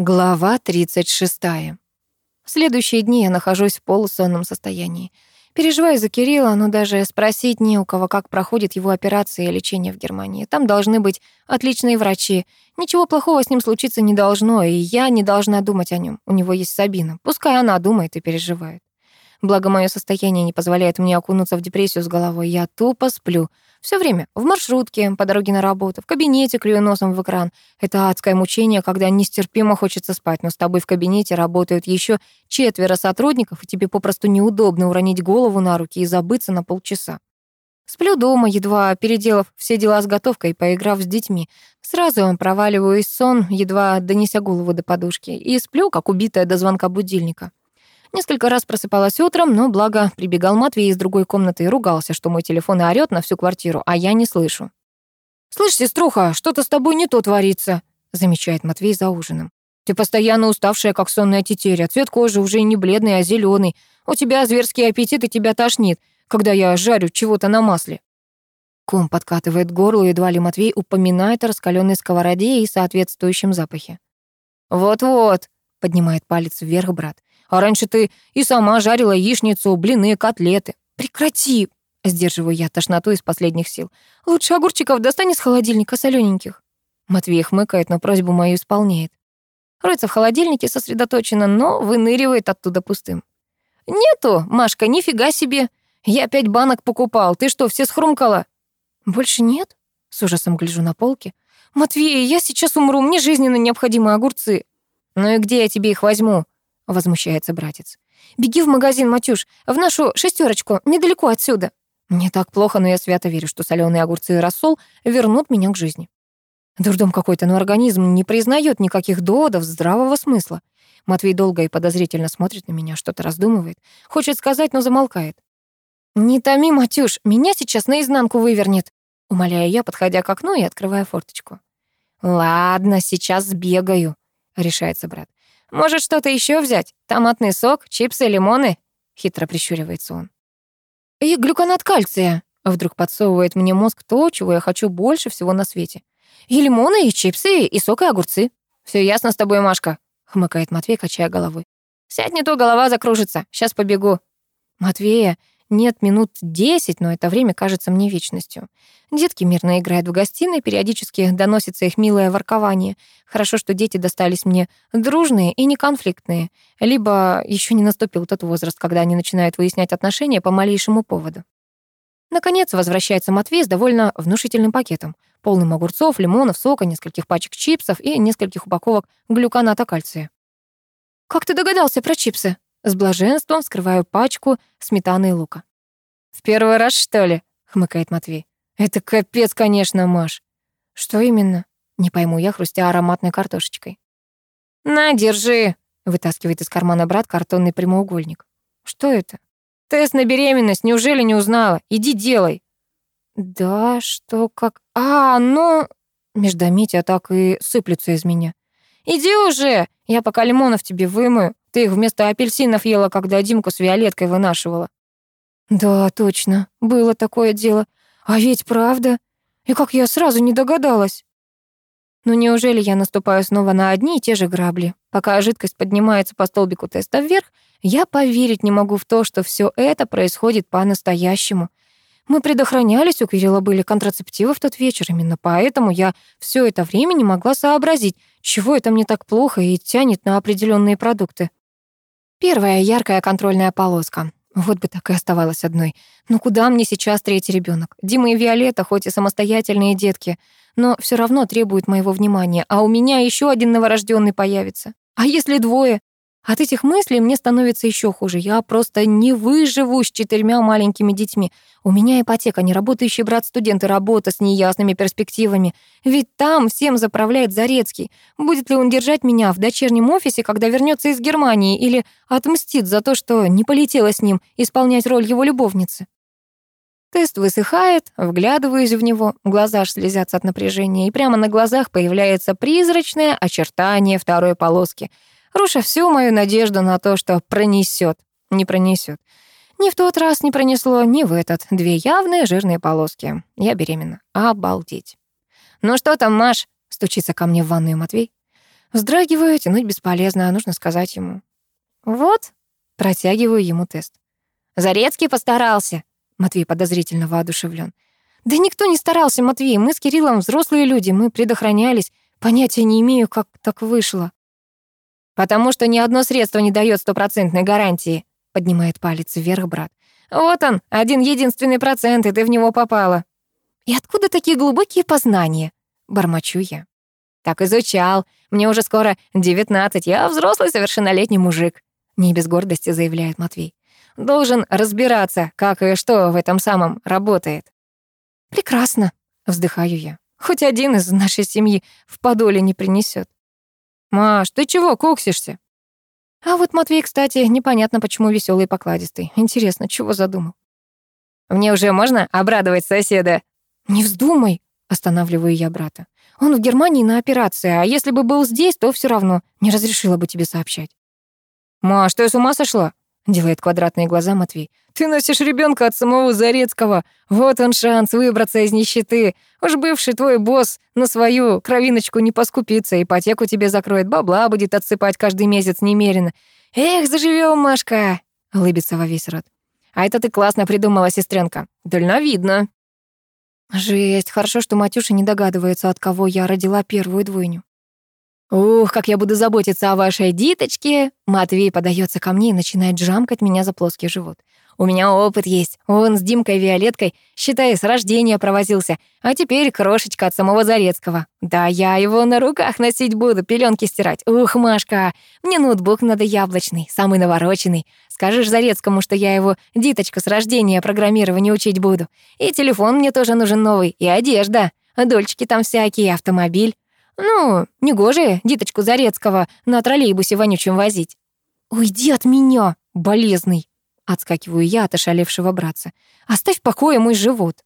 Глава 36. В следующие дни я нахожусь в полусонном состоянии. Переживаю за Кирилла, но даже спросить не у кого, как проходит его операция и лечение в Германии. Там должны быть отличные врачи. Ничего плохого с ним случиться не должно, и я не должна думать о нем. У него есть Сабина. Пускай она думает и переживает. Благо, мое состояние не позволяет мне окунуться в депрессию с головой. Я тупо сплю. Все время. В маршрутке, по дороге на работу, в кабинете клюю носом в экран. Это адское мучение, когда нестерпимо хочется спать, но с тобой в кабинете работают еще четверо сотрудников, и тебе попросту неудобно уронить голову на руки и забыться на полчаса. Сплю дома, едва переделав все дела с готовкой поиграв с детьми. Сразу проваливаюсь в сон, едва донеся голову до подушки, и сплю, как убитая до звонка будильника. Несколько раз просыпалась утром, но благо прибегал Матвей из другой комнаты и ругался, что мой телефон орёт на всю квартиру, а я не слышу. «Слышь, сеструха, что-то с тобой не то творится», замечает Матвей за ужином. «Ты постоянно уставшая, как сонная тетеря. Цвет кожи уже не бледный, а зеленый. У тебя зверский аппетит и тебя тошнит, когда я жарю чего-то на масле». Ком подкатывает горло, едва ли Матвей упоминает о раскаленной сковороде и соответствующем запахе. «Вот-вот», — поднимает палец вверх брат. А раньше ты и сама жарила яичницу, блины, котлеты. Прекрати!» Сдерживаю я тошноту из последних сил. «Лучше огурчиков достань из холодильника солененьких». Матвей хмыкает, но просьбу мою исполняет. Роется в холодильнике сосредоточенно, но выныривает оттуда пустым. «Нету, Машка, нифига себе! Я пять банок покупал, ты что, все схрумкала?» «Больше нет?» С ужасом гляжу на полки. «Матвей, я сейчас умру, мне жизненно необходимы огурцы». «Ну и где я тебе их возьму?» Возмущается братец. «Беги в магазин, Матюш, в нашу шестерочку, недалеко отсюда». Мне так плохо, но я свято верю, что соленые огурцы и рассол вернут меня к жизни. Дурдом какой-то, но организм не признает никаких доводов здравого смысла. Матвей долго и подозрительно смотрит на меня, что-то раздумывает. Хочет сказать, но замолкает. «Не томи, Матюш, меня сейчас наизнанку вывернет», умоляю я, подходя к окну и открывая форточку. «Ладно, сейчас сбегаю», — решается брат. Может, что-то еще взять? Томатный сок, чипсы, лимоны?» Хитро прищуривается он. «И глюконат кальция», — вдруг подсовывает мне мозг то, чего я хочу больше всего на свете. «И лимоны, и чипсы, и сок, и огурцы». Все ясно с тобой, Машка», — хмыкает Матвей, качая головой. «Сядь не то, голова закружится. Сейчас побегу». Матвея нет минут десять, но это время кажется мне вечностью. Детки мирно играют в гостиной, периодически доносится их милое воркование. Хорошо, что дети достались мне дружные и неконфликтные. Либо еще не наступил тот возраст, когда они начинают выяснять отношения по малейшему поводу. Наконец возвращается Матвей с довольно внушительным пакетом, полным огурцов, лимонов, сока, нескольких пачек чипсов и нескольких упаковок глюконата кальция. «Как ты догадался про чипсы?» С блаженством вскрываю пачку сметаны и лука. «В первый раз, что ли?» — хмыкает Матвей. «Это капец, конечно, Маш». «Что именно?» — не пойму я, хрустя ароматной картошечкой. «На, держи!» — вытаскивает из кармана брат картонный прямоугольник. «Что это?» «Тест на беременность, неужели не узнала? Иди делай!» «Да, что как...» «А, ну...» Междометия так и сыплются из меня. «Иди уже! Я пока лимонов тебе вымою. Ты их вместо апельсинов ела, когда Димку с Виолеткой вынашивала». «Да, точно, было такое дело. А ведь правда. И как я сразу не догадалась». Ну неужели я наступаю снова на одни и те же грабли? Пока жидкость поднимается по столбику теста вверх, я поверить не могу в то, что все это происходит по-настоящему. Мы предохранялись, у Кирилла были контрацептивы в тот вечер, именно поэтому я все это время не могла сообразить, чего это мне так плохо и тянет на определенные продукты. Первая яркая контрольная полоска. Вот бы так и оставалась одной. Но куда мне сейчас третий ребенок? Дима и Виолетта, хоть и самостоятельные детки, но все равно требуют моего внимания, а у меня еще один новорожденный появится. А если двое? От этих мыслей мне становится еще хуже. Я просто не выживу с четырьмя маленькими детьми. У меня ипотека, неработающий брат-студент и работа с неясными перспективами. Ведь там всем заправляет Зарецкий. Будет ли он держать меня в дочернем офисе, когда вернется из Германии, или отмстит за то, что не полетела с ним исполнять роль его любовницы? Тест высыхает, вглядываюсь в него, глаза аж слезятся от напряжения, и прямо на глазах появляется призрачное очертание второй полоски — руша всю мою надежду на то, что пронесет. Не пронесет. Ни в тот раз не пронесло, ни в этот. Две явные жирные полоски. Я беременна. Обалдеть. «Ну что там, Маш?» — стучится ко мне в ванную Матвей. Вздрагиваю, тянуть бесполезно, а нужно сказать ему. «Вот», — протягиваю ему тест. «Зарецкий постарался», — Матвей подозрительно воодушевлен. «Да никто не старался, Матвей, мы с Кириллом взрослые люди, мы предохранялись. Понятия не имею, как так вышло». «Потому что ни одно средство не дает стопроцентной гарантии», — поднимает палец вверх брат. «Вот он, один единственный процент, и ты в него попала». «И откуда такие глубокие познания?» — бормочу я. «Так изучал. Мне уже скоро девятнадцать, я взрослый совершеннолетний мужик», — не без гордости заявляет Матвей. «Должен разбираться, как и что в этом самом работает». «Прекрасно», — вздыхаю я. «Хоть один из нашей семьи в подоле не принесет. «Маш, ты чего куксишься?» А вот Матвей, кстати, непонятно, почему веселый и покладистый. Интересно, чего задумал? «Мне уже можно обрадовать соседа?» «Не вздумай», — останавливаю я брата. «Он в Германии на операции, а если бы был здесь, то все равно не разрешила бы тебе сообщать». «Маш, ты с ума сошла?» Делает квадратные глаза Матвей. «Ты носишь ребенка от самого Зарецкого. Вот он шанс выбраться из нищеты. Уж бывший твой босс на свою кровиночку не поскупится, ипотеку тебе закроет, бабла будет отсыпать каждый месяц немерено. Эх, заживем, Машка!» Улыбится во весь рот. «А это ты классно придумала, сестренка. Дальновидно». Жесть, хорошо, что Матюша не догадывается, от кого я родила первую двойню. «Ух, как я буду заботиться о вашей диточке!» Матвей подается ко мне и начинает жамкать меня за плоский живот. «У меня опыт есть. Он с Димкой Виолеткой, считай, с рождения провозился. А теперь крошечка от самого Зарецкого. Да я его на руках носить буду, пеленки стирать. Ух, Машка, мне ноутбук надо яблочный, самый навороченный. Скажешь Зарецкому, что я его диточку с рождения программирования учить буду. И телефон мне тоже нужен новый, и одежда. Дольчики там всякие, автомобиль. Ну, негоже диточку Зарецкого на троллейбусе вонючем возить. «Уйди от меня, болезный!» Отскакиваю я от ошалевшего братца. «Оставь в покое мой живот!»